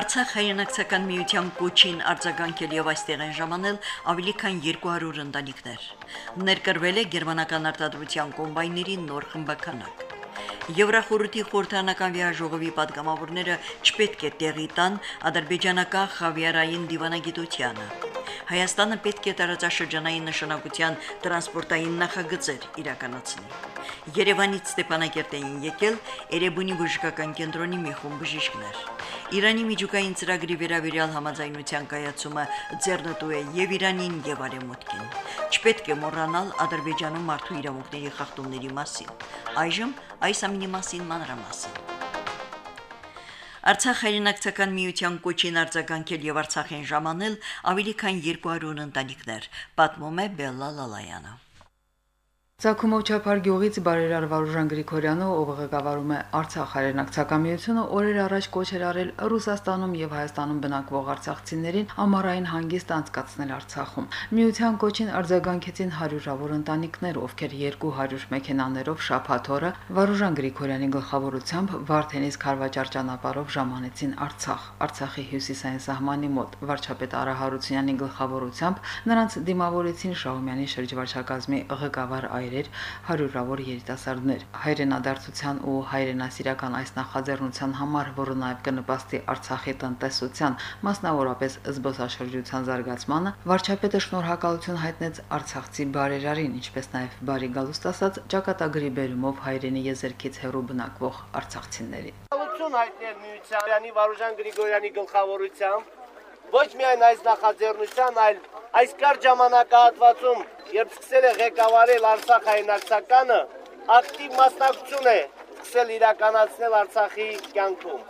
Արցախ հայրենակցական միության կոչին արձագանքել եւ այստեղ են ժամանել ավելի քան 200 ընտանիքներ։ Ներկրվել է գերմանական արտադրության կոմբայների նոր խմբականակ։ Եվրախորհրդի խորհրդանական վիայժողովի падգամավորները չպետք է տեղի տան ադրբեջանական խավիարային դիվանագիտությանը։ Հայաստանը պետք է տարածաշրջանային նշանակության տրանսպորտային նախագծեր իրականացնի։ Երևանից Ստեփանակերտ էին եկել Էրեբունի բժշկական կենտրոնի մի խումբ բժիշկներ։ Իրանի միջուկային ծրագրի վերաբերյալ համաձայնության կայացումը ձեռնտու է եւ Իրանին եւ Արևմուտքին։ Չպետք է մոռանալ Ադրբեջանում մարդու իրավունքների խախտումների մասին։ Այժմ այս ամինի մասին մանրամասն։ Արցախ հայրենակցական միության կոչին արձագանքել եւ Արցախին ժամանել ավելի քան 200 ընտանիքներ, պատմում է Բելլա Լալայանը։ Ցակումով Չափար գյուղից բարերար Վարուժան Գրիգորյանը, ով ղեկավարում է Արցախ հայրենակցական միությունը, օրեր առաջ կոչ էր արել Ռուսաստանում եւ Հայաստանում բնակվող արցախցիներին ամառային հանգիստ անցկացնել Արցախում։ Միության կոչին արձագանքեցին հարյուրավոր ընտանիքներ, ովքեր 200 մեքենաներով շփաթորը Վարուժան Գրիգորյանի գլխավորությամբ Վարդենից Խարվաճար ճանապարհով ժամանեցին Արցախ։ Արցախի հյուսիսային սահմանի մոտ վարչապետ Արա Հարությունյանի գլխավորությամբ նրանց դիմավորեցին Շահումյանի շրջվարչակազմի ղեկավար այր հայրեր, հարյուրավոր երիտասարդներ։ Հայրենադարձության ու հայրենասիրական այս նախաձեռնության համար, որը նաև կնպաստի Արցախի տնտեսության, մասնավորապես զբոսաշրջության զարգացմանը, վարչապետը շնորհակալություն հայտնեց Արցախցի բարերարին, ինչպես նաև բարի գալուստ ասած ճակատագրի բերումով հայրենի եզերքից հեռու բնակվող արցախցիների։ Ալություն հայտնել Միությանի Վարուժան Գրիգորյանի գլխավորությամբ ոչ միայն այս նախաձեռնության, այլ այս կարճ ժամանակահատվածում երբ սկսել է ղեկավարել Արցախ հայնակցականը, ակտիվ մասնակցություն է սկսել իրականացնել Արցախի կյանքում։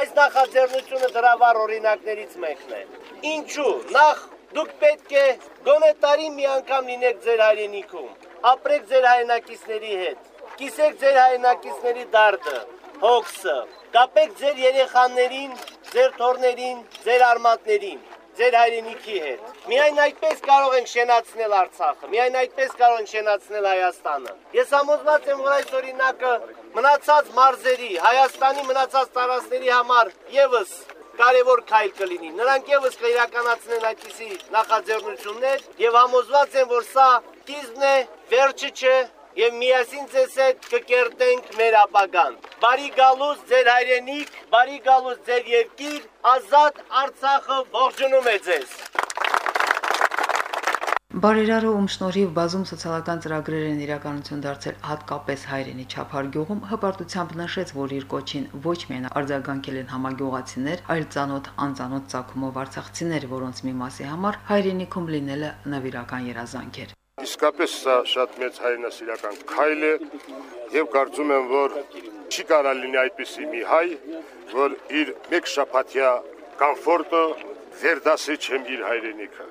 Այս նախաձեռնությունը դրավար օրինակներից մեկն է։ Ինչու։ Նախ դուք պետք է գոնե տարի մի անգամ լինեք ձեր հայրենիքում, ապրեք ձեր հայրենակիցների հետ, կիսեք ձեր հայրենակիցների դարդը, հոգսը, կապեք ձեր երեխաներին, ձեր թորներին, ձեր արմատներին ձեր հայրենիքի հետ։ Միայն այդպես կարող ենք շենացնել Արցախը, միայն այդպես կարող ենք շենացնել Հայաստանը։ Ես համոզված եմ, որ այս օրինակը մնացած մարզերի, Հայաստանի մնացած տարածքների համար եւս կարևոր քայլ կլինի։ Նրանք եւս կիրականացնեն այդպիսի նախաձեռնություններ եւ համոզված եմ, որ սա կիզն է, վերջը չէ, եւ միասին ձեզ հետ կկերտենք մեր ապագան։ Բարի գալուս ձեր հայրենիք, բարի գալուս ձեր երկիր, ազատ Արցախը ողջունում է ձեզ։ Բարերարը ում շնորհիվ բազում սոցիալական ծրագրեր են իրականություն դարձել հատկապես հայրենի Չափար գյուղում հպարտությամբ նշեց, որ իր կոչին ոչ միայն արձագանքել են համագյուղացիներ, այլ ցանոթ անցանոթ ցակումով արցախցիներ, որոնց մի մասի համար հայրենիքում լինելը նվիրական երազանք էր։ Իսկապես սա շատ մեծ հայրենասիրական քայլ է եւ կարծում եմ, որ չի կարա լինի այդպիսի մի հայ, որ իր մեկ շփաթյա կոմֆորտը վերդասի չեմ իր հայրենիքը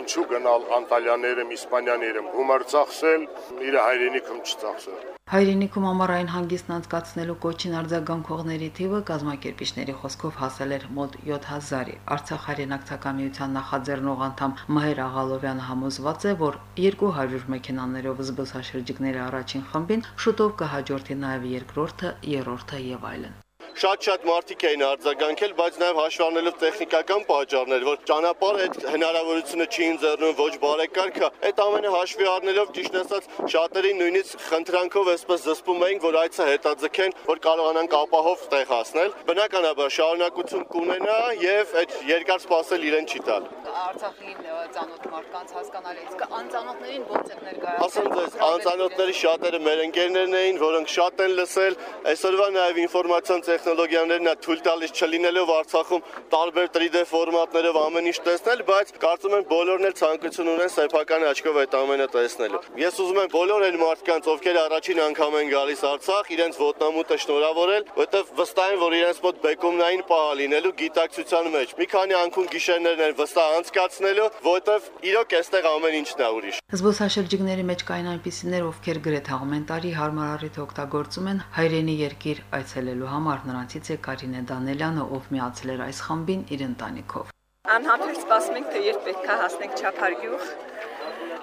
ինչու գնալ Անտալյաներեմ, Իսպանյաներեմ գումար ծախսել, իր հայրենիքում չծախսել։ Հայրենիքում ամառային հանգիստն անցկացնելու կոչին արձագանքողների թիվը կազմակերպիչների խոսքով հասել էր մոտ 7000-ի։ Արցախ հայրենակցական միության նախաձեռնող անդամ Մհեր Աղալովյանը համոզված է, որ 200 մեքենաներով զբոսաշրջիկների առաջին խմբին շուտով կհաջորդի նաև երկրորդը, երրորդը եւ այլն շատ-շատ մարդիկ էին արձագանքել, բայց նաև հաշվառնելով տեխնիկական պատճառներ, որ ճանապարհը այդ հնարավորությունը չի ընձեռնում ոչ բարեկարգա, այդ ամենը հաշվի առնելով ճիշտ ասած շատերին նույնիսկ խնդրանքով այսպես զսպում էին, որ այցը հետաձգեն, որ կարողանան ապահով տեղ հասնել։ Բնականաբար շարունակություն կունենա եւ այդ երկար սպասել իրեն չի տալ։ Արցախին ծանոթ մարդկանց հասկանալ իսկ անծանոթներին ո՞նց է ներկայացնում։ Ասեմ ձեզ, անծանոթների շատերը մեր ընկերներն էին, որոնք շատ են լսել, այսօրվա նաև ինֆորմացիոն տեխնոլոգիաներն է թույլ տալիս չլինելով Արցախում տարբեր 3D ֆորմատներով ամեն ինչ տեսնել, բայց կարծում եմ բոլորն էլ ցանկություն ունեն սեփական աչքով այդ ամենը տեսնելու։ Ես ուզում եմ բոլոր այն մարդկանց, ովքեր առաջին անգամ են գալիս Արցախ, իրենց ոտնամուտը շնորհավորել, որովհետև վստահ եմ, որ իրենց մոտ բեկումնային պահ լինելու գիտակցության մեջ։ Մի քանի անկուն գիշերներն են վստահ անցկացնելու, որովհետև իրոք այստեղ ամեն ինչն է ուրիշ։ Զբոսաշրջիկների մեջ կային այնպիսիներ, ովքեր գրեթե ամեն տարի հարմար առիթ օգտագործում են հայրենի երկիր այցելելու համար։ Նրանցից է Կարինե Դանելյանը, ով միացել էր այս խմբին իր ընտանիքով։ Անհամբեր սպասում ենք, թե երբ պետք է հասնենք Չափարգյուղ։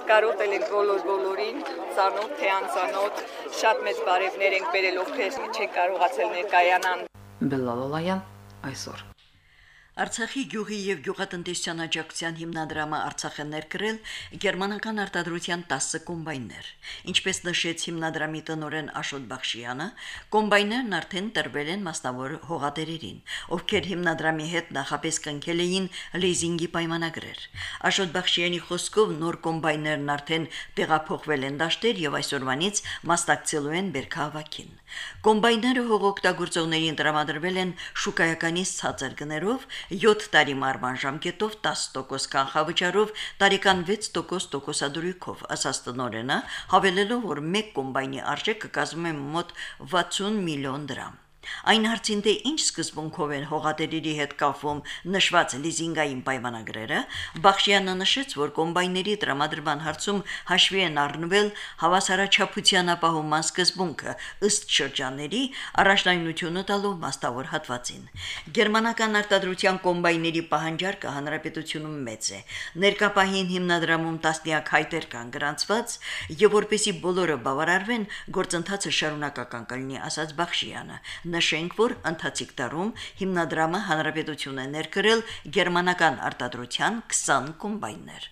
Կարոտել ենք բոլոր բոլորին, ցանոթ թե անցանոթ, շատ մեծ բարևներ ենք բերել, ովքեր չեն կարողացել ներկայանան։ Բելլալալայան այսօր Արցախի գյուղի եւ գյուղատնտեսության աջակցության հիմնադրամը Արցախը ներկրել գերմանական արտադրության 10 կոմբայներ։ Ինչպես նշեց հիմնադրամի տնօրեն Աշոտ Բախշյանը, կոմբայներն արդեն տրվել են մասնավոր հողատերերին, ովքեր հիմնադրամի հետ նախապես կնքել էին լիզինգի պայմանագրեր։ Աշոտ Բախշյանի խոսքով նոր կոմբայներն արդեն տեղափոխվել են դաշտեր եւ այսօրվանից մասնակցելու են բերքահավաքին։ Կոմբայները հողօգտագործողներին տրամադրվել են շուկայականից ցածր գներով 7 տարի մարման ժամկետով 10% կանխավճարով տարեկան 6% տոկոսադրույքով ասաց տնորենը, հավելելով, որ 1 կոմբայնի արժեքը կազմում է մոտ 60 միլիոն դրամ։ Այն հարցին թե ինչ սկզբունքով են հողատերերի հետ կապվում նշված լիզինգային պայմանագրերը, Բախշյանը նշեց, որ կոմբայների տրամադրման հարցում հաշվի են առնվել հավասարաչափության ապահովման սկզբունքը ըստ շրջանների առաջնայնությունը տալով մաստավոր հատվածին։ Գերմանական արտադրության կոմբայների պահանջարկը հանրապետությունում մեծ է։ Ներկապահին հիմնադրամում տասնյակ հայտեր կան գրանցված, եւ որպեսի բոլորը բավարարվեն, գործընթացը շարունակական կլինի, ասաց Բախշյանը։ Նշենք, որ ընթացիկ տարում հիմնադրամը հանրապետություն է ներկրել գերմանական արտադրության 20 կոմբայներ։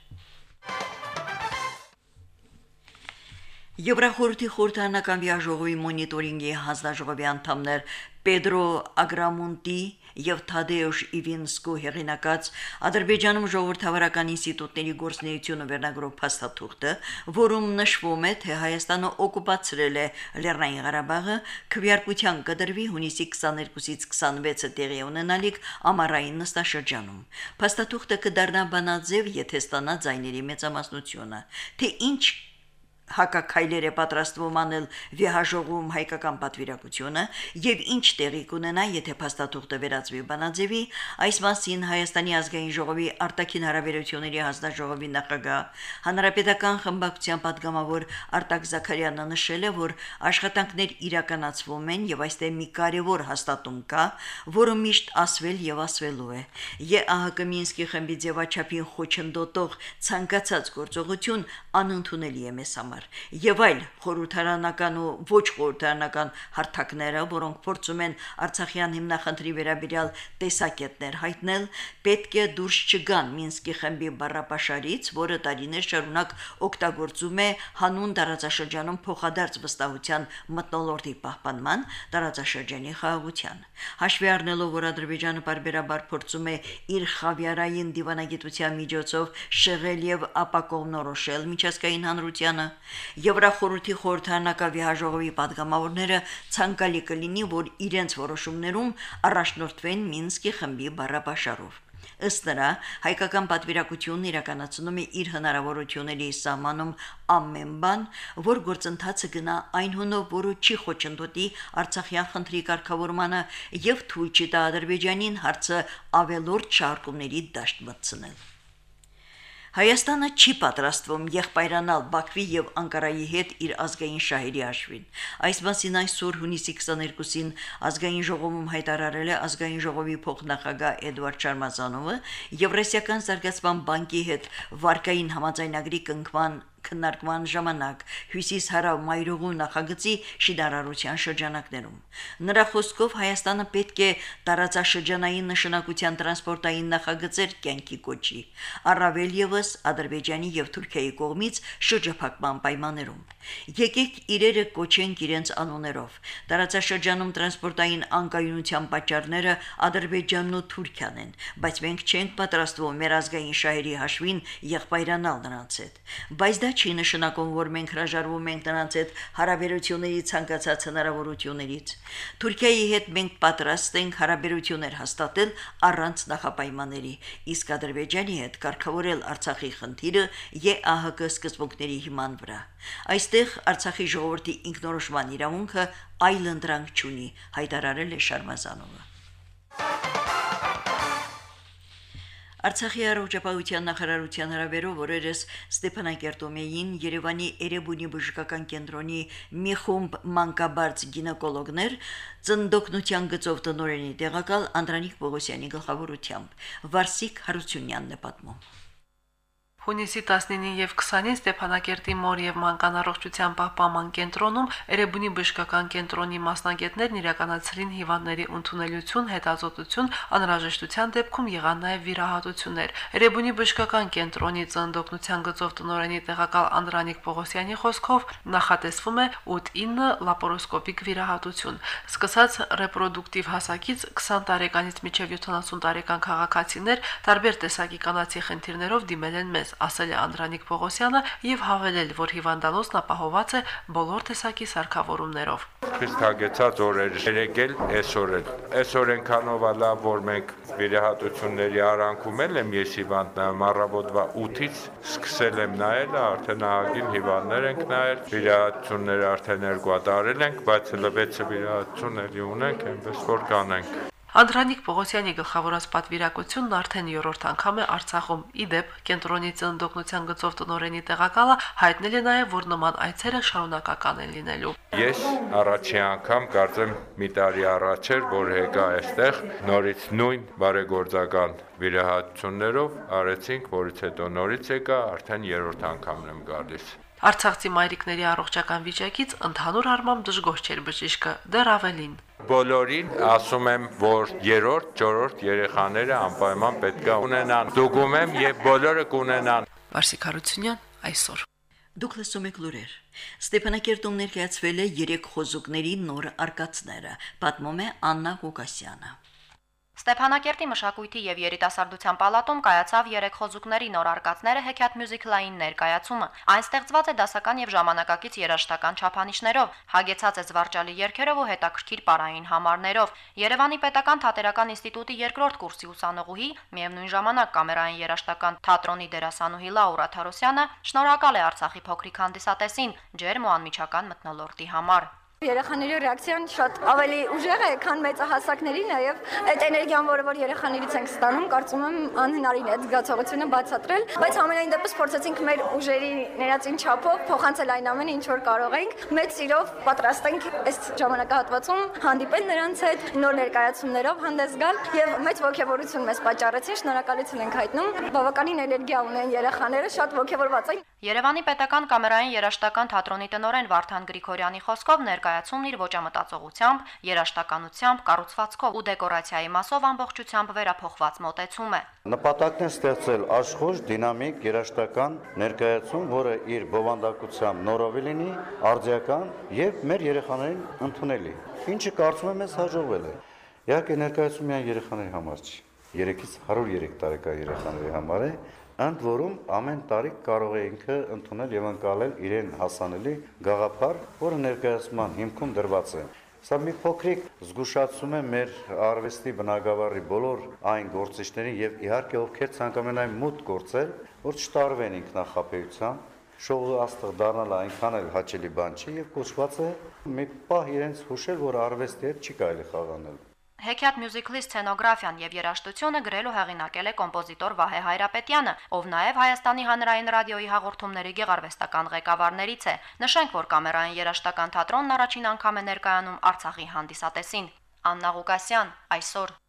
Եվրախորհրդի խորհրդանական վիայժողովի մոնիտորինգի հանձնաժողովի անդամներ Պեդրո Ագրամոնտի եւ Թադեուշ Իվինսկու հեղինակած Ադրբեջանում ժողովրդավարական ինստիտուտների գործնեությունը վերնագրով փաստաթուղթը, որում նշվում է, թե Հայաստանը օկուպացրել է Լեռնային Ղարաբաղը, քվեարկության կդրվի հունիսի 22-ից 26-ը տեղի ունենալիք ամառային նստաշրջանում։ Փաստաթուղթը կդառնա բանաձև, եթե ստանա ձայների մեծամասնությունը, թե ինչ հակակայլեր է պատրաստվում անել վիհաժողովում հայկական պատվիրակությունը եւ ինչ տեղի կունենա, եթե փաստաթուղթը վերածվի Բանաձևի, այս մասին Հայաստանի ազգային ժողովի արտաքին հարաբերությունների հանձնաժողովի նախագահ հանրապետական խմբակցության падգամավոր Արտակ Զաքարյանը նշել է, որ աշխատանքներ իրականացվում են եւ այստեղ մի կարեւոր հաստատում կա, որը միշտ ասվել եւ ասվելու է։ ԵԱՀԿ Մինսկի խմբի ձևաչափին խոչընդոտող ցանկացած գործողություն անընդունելի է մեզ համար համար եւ այլ խորհրդարանական ու ոչ խորհրդարանական հարթակները, որոնք փորձում են Արցախյան հիմնախնդրի վերաբերյալ տեսակետներ հայտնել, պետք է դուրս չգան Մինսկի խմբի բառապաշարից, որը տարիներ շարունակ օգտագործում է հանուն տարածաշրջանում փոխադարձ վստահության մտնոլորտի պահպանման տարածաշրջանի խաղաղության։ Հաշվի առնելով, որ Ադրբեջանը բարբերաբար փորձում է իր խավիարային դիվանագիտության միջոցով շեղել եւ ապակողնորոշել միջազգային հանրությանը, Եվրախորհրդի խորհրդանակավի հաջողովի падգամավորները ցանկալի կլինի, որ իրենց որոշումներում առաջնորդվեն Մինսկի խմբի բառապաշարով։ Ըստ նրա, հայկական պատվիրակությունն իրականացնում է իր հնարավորությունների սահմանում ամեն բան, որ գործընթացը գնա այն հունով, որը չի խոչընդոտի Արցախյան քտրի կարգավորմանը եւ թույլ չի տա Ադրբեջանին հարցը ավելորդ շարքումների դաշտ մտցնել։ Հայաստանը չի պատրաստվում եղբայրանալ Բաքվի եւ Անկարայի հետ իր ազգային շահերի հաշվին։ Այս մասին այսօր հունիսի 22-ին ազգային ժողովում հայտարարել է ազգային ժողովի փոխնախագահ Էդվարդ Շարմազանովը Եվրասիական զարգացման բանկի հետ վարկային համաձայնագրի կնքման քննարկման ժամանակ հյուսիս-հարավ մայրուղու նախագծի շիդարարության շրջանակներում։ Նրա խոսքով Հայաստանը պետք է տարածաշրջանային նշանակության տրանսպորտային նախագծեր կյանքի կոչի, առավել եւս Ադրբեջանի եւ Թուրքիայի կողմից շրջափակման պայմաններում։ Եկեք իրերը կոչենք իրենց անուններով։ Տարածաշրջանում տրանսպորտային անկայունության պատճառները Ադրբեջանն ու Թուրքիան են, բայց մենք չենք պատրաստվում մեր ազգային շահերի հաշվին եղբայրանալ նրանց հետ։ Բայց դա չի նշանակում, որ մենք հրաժարվում ենք նրանց հետ հարաբերությունների ցանկացած հնարավորություններից։ Թուրքիայի հետ մենք պատրաստ ենք հարաբերություններ հաստատել առանց նախապայմանների, իսկ Ադրբեջանի հետ կարգավորել Արցախի խնդիրը ԵԱՀԿ սկզբունքների հիման վրա։ Այստեղ Արցախի ժողովրդի ինքնորոշման իրավունքը այլ ընդրանք չունի, հայտարարել է Շարմազանովը։ Արցախի առողջապահության նախարարության հրավերով օրերս Ստեփանակերտում էին Երևանի Էրեբունի բժշկական կենտրոնի մի խումբ մանկաբարձ գինեկոլոգներ ծնդոկնության գծով տնորենի տեղակալ Անդրանիկ Պողոսյանի գլխավորությամբ Վարսիկ Հարությունյանն է պատմում Հունիսի 19-ին եւ 20-ին Ստեփանակերտի մոր եւ մանկան առողջության պահպանման կենտրոնում Էրեբունի բժշկական կենտրոնի մասնագետներն իրականացրին հիվանդների ընդունելություն, հետազոտություն, անհրաժեշտության դեպքում եղան նաեւ վիրահատություններ։ Էրեբունի բժշկական կենտրոնի ծնդոկնության գծով տնօրենի տեղակալ Անդրանիկ Պողոսյանի խոսքով նախատեսվում է 8-9 լապարոսկոպիկ վիրահատություն։ Սկսած ռեպրոդուկտիվ հասակից 20 տարեկանից մինչև 70 տարեկան քաղաքացիներ տարբեր տեսակի կանացի խնդիրներով դիմել են մեզ ասել է Անդրանիկ Պողոսյանը եւ հավելել, որ հիվանդանոցն ապահոված է բոլոր տեսակի սարքավորումներով։ Իսկ հագեցած օրեր երեկել այսօր էլ։ Այսօր ենքանով լավ, որ մենք վիրահատությունների արանքում եմ ես հիվանդ նայում առավոտվա 8-ից սկսել եմ նայել, արդեն ահագին հիվանդներ ենք նայել, վիրահատությունները արդեն երկու տարել ենք, բայց հələ 6 վիրահատություն էլի ունենք, այնպես որ կանենք։ Անդրանիկ Պողոսյանի գլխավորած պատվիրակությունն արդեն երրորդ անգամ է Արցախում։ Իդեպ կենտրոնի ծնդոկնության գծով տնորենի տեղակալը հայտնել է նաև, որ նման այցերը շարունակական են լինելու։ Ես առաջի անգամ կարծեմ մի տարի առաջ էր, որ եկա այստեղ նորից նույն բարեգործական վիրահատություններով արեցինք, որից հետո նորից եկա, արդեն երրորդ անգամն եմ գալիս։ Արցախցի մայրիկների առողջական վիճակից ընդհանուր առմամբ դժգոհ չէր բժիշկը, դեռ ավելին բոլորին ասում եմ, որ երրորդ, չորրորդ երեխաները անպայման պետք է ունենան։ Դուգում եմ եւ բոլորը կունենան։ Վարսիկ Հարությունյան այսօր Դուք լսում եք լուրեր։ Ստեփանակերտում ներկայացվել է 3 խոզուկների նոր արկածները, պատմում է Աննա Ղուկասյանը։ Ստեփանակերտի մշակույթի եւ երիտասարդության պալատում կայացավ երեք խոզուկների նոր արկածները հեքիաթ մյուզիկլային ներկայացումը։ Այն ստեղծված է դասական եւ ժամանակակից երաժշտական չափանիշներով, հագեցած է զվարճալի երգերով ու հետաքրքիր պարային համարներով։ Երևանի Պետական Թատերական ինստիտուտի երկրորդ կուրսի ուսանողուհի, միևնույն ժամանակ կամերային երաժշտական թատրոնի դերասանուհի Լաուրա Թարոսյանը շնորհակալ է Արցախի փոքրիկ հանդիսատեսին ջերմ ու անմիջական մթնոլորտի համար։ Երեխաների ռեակցիան շատ ավելի ուժեղ է, քան մեծահասակների, նաև այդ էներգիան, որը որ երեխաներից ենք ստանում, կարծում եմ անհնարին է այդ զգացողությունը բացատրել, բայց ամենայն դեպս փորձեցինք մեր ուժերի ներածին չափով փոխանցել այն ամենը, ինչ որ կարող ենք։ Մեծ սիրով պատրաստ ենք այս ժամանակահատվածում հանդիպել նրանց հետ, նոր ներկայացումներով հանդես գալ եւ մեծ ողջավորություն մեզ պատճառեցին, շնորհակալություն ենք հայտնում։ Բավականին էներգիա ունեն երեխաները, շատ ողջավորված են։ Երևանի Պետական կամերային երաժշտական թատրոնի տնօրեն Վարդան Գրիգորյանի խոսքով ներկայ ներկայացումն իր ոճամտածողությամբ, երաշտականությամբ, կառուցվածքով ու դեկորացիայի մասով ամբողջությամբ վերափոխված մոտեցում է։ Նպատակն է ստեղծել աշխուժ, դինամիկ, երաշտական ներկայացում, որը իր բովանդակությամբ նորովի լինի, արձիական եւ մեր երեխաներին ընդունելի։ Ինչը կարծում եմ ես հաջողվել է։ Իհարկե ներկայացում միայն երեխաների համար չի։ 3-ից 103 տարեկան երեխաների համար է, ընդ որում ամեն տարի կարող է ինքը ընդունել եւ անցալել իրեն հասանելի գաղափար, որը ներկայացման հիմքում դրված է։ Սա մի փոքրիկ զգուշացում է մեր արվեստի բնագավառի բոլոր այն գործիչներին եւ իհարկե ովքեր ցանկանում են մուտք գործել, որ չտարվեն ինքնախապեյությամբ, շոուը աստղ դառնալը այնքան էլ հաճելի բան չի եւ կոչված է մի պահ իրենց հուշել, որ արվեստի հետ չի կարելի խաղանել։ Հեքիաթ մյուզիկլի սցենոգրաֆիան եւ երաժշտությունը գրել ու հեղինակել է կոմպոզիտոր Վահե Հայրապետյանը, ով նաեւ Հայաստանի հանրային ռադիոյի հաղորդումների գեղարվեստական ղեկավարներից է։ Նշենք, որ կամերային երաժշտական թատրոնն առաջին անգամ է ներկայանում Արցախի հանդիսատեսին։ Աննա Ղուկասյան այսօր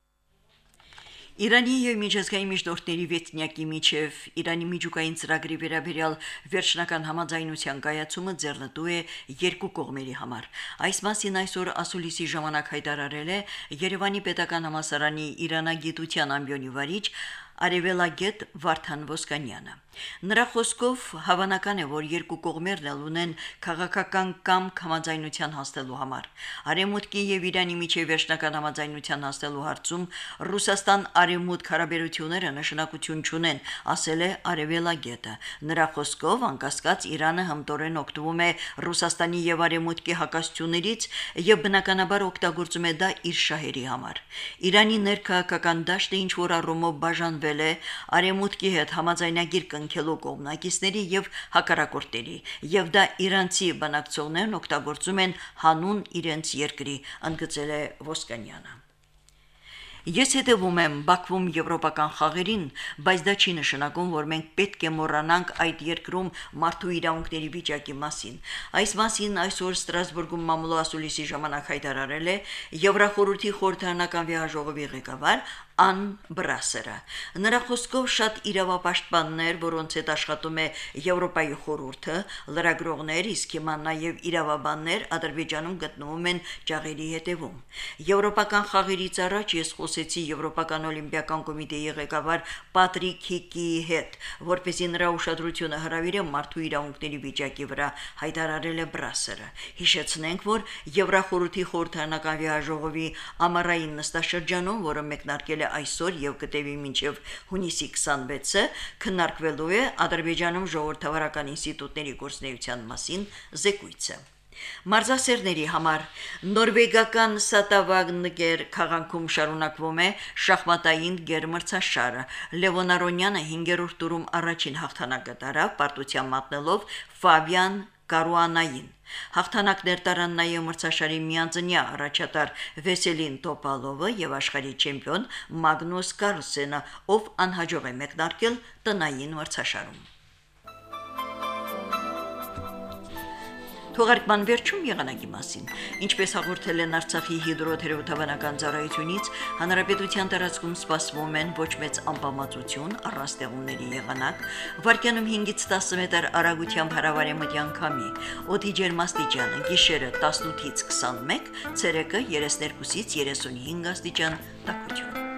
Իրանի եւ միջազգային միջնորդների վեցնյակի միջև Իրանի միջուկային ծրագրի վերաբերյալ վերջնական համաձայնության կայացումը ձեռնտու է երկու կողմերի համար։ Այս մասին այսօր ասուլիսի ժամանակ հայտարարել է Երևանի Պետական համալսարանի Իրանագիտության ամբիոնի վարիչ Արևելագետ Վարդան Ոսկանյանը։ Նրա խոսքով հավանական է, որ երկու կողմերն էլ ունեն քաղաքական կամ համաձայնության հասնելու համար։ Արեմուտքի եւ Իրանի միջև վերջնական համաձայնության հասնելու հարցում Ռուսաստան արեմուտք հարաբերությունները նշանակություն չունեն, ասել է Արևելագետը։ Նրա խոսքով անկասկած Իրանը հմտորեն օգտվում է Ռուսաստանի եւ արեմուտքի հակասություններից եւ բնականաբար օգտագործում է դա իր շահերի համար։ Իրանի ներքաղաքական դաշտը ինչ որ առումով բաժանվել է արեմուտքի հետ համաձայնագիր կնք արգելքելու կողմնակիցների եւ հակառակորդների, եւ դա իրանցի բանակցողներն օգտագործում են հանուն իրենց երկրի, ընդգծել է Ոսկանյանը։ Ես հետևում եմ Բաքվում եվրոպական խաղերին, բայց դա չի նշանակում, որ մենք պետք է մոռանանք այդ երկրում մարդու իրավունքների վիճակի մասին։ Այս մասին այսօր Ստրասբուրգում մամուլի ասուլիսի ժամանակ հայտարարել է Եվրախորհրդի խորհրդարանական վիայժողովի ղեկավար Ան Բրասերը։ Նրա խոսքով շատ իրավապաշտպաններ, որոնց հետ աշխատում է Եվրոպայի խորհուրդը, լրագրողներ, իսկ հիմա նաև իրավաբաններ Ադրբեջանում գտնվում են ճաղերի հետևում։ Եվրոպական խաղերից առաջ ես խոսեցի Եվրոպական օլիմպիական կոմիտեի ղեկավար Պատրիկ Հիկիի հետ, որպեսզի նրա ուշադրությունը հրավիրե մարդու իրավունքների վիճակի վրա, հայտարարել է Բրասերը։ Հիշեցնենք, որ Եվրախորհրդի խորհրդանական վիայժողովի ամառային նստաշրջանում, որը մեկնարկել է այսօր եւ կտևի մինչեւ հունիսի 26-ը, քննարկվելու է Ադրբեջանում ժողովրդավարական ինստիտուտների գործնեայության մասին զեկույցը։ Մարզասերների համար. Նորվեգական Սատավագնգեր քաղաքում շարունակվում է շախմատային գերմրցաշարը։ Լևոն Արոնյանը 5-րդ տուրում առաջին հաղթանակը տարավ, պարտության մատնելով Ֆաբիան Կարուանային։ Հաղթանակներ տարան նաև մրցաշարի միանձնյա առաջատար Վեսելին Տոպալովը եւ աշխարհի չեմպիոն Մագնուս Կարլսենը, ով անհաջող է մեկնարկել տնային մրցաշարում։ Թողարկման վերջում եղանակի մասին։ Ինչպես հաղորդել են Արցախի հիդրոթերապևտաբանական ծառայությունից, հանրապետության տարածքում սպասվում են ոչ մեծ անբավարարություն, առաստեղումների եղանակ, վարկյանում 5-ից 10 մետր արագությամբ հարավարեմտյան քամի, օդի ջերմաստիճանը՝ գիշերը 18-ից 21, ցերեկը 32-ից 35 աստիճան տաքություն։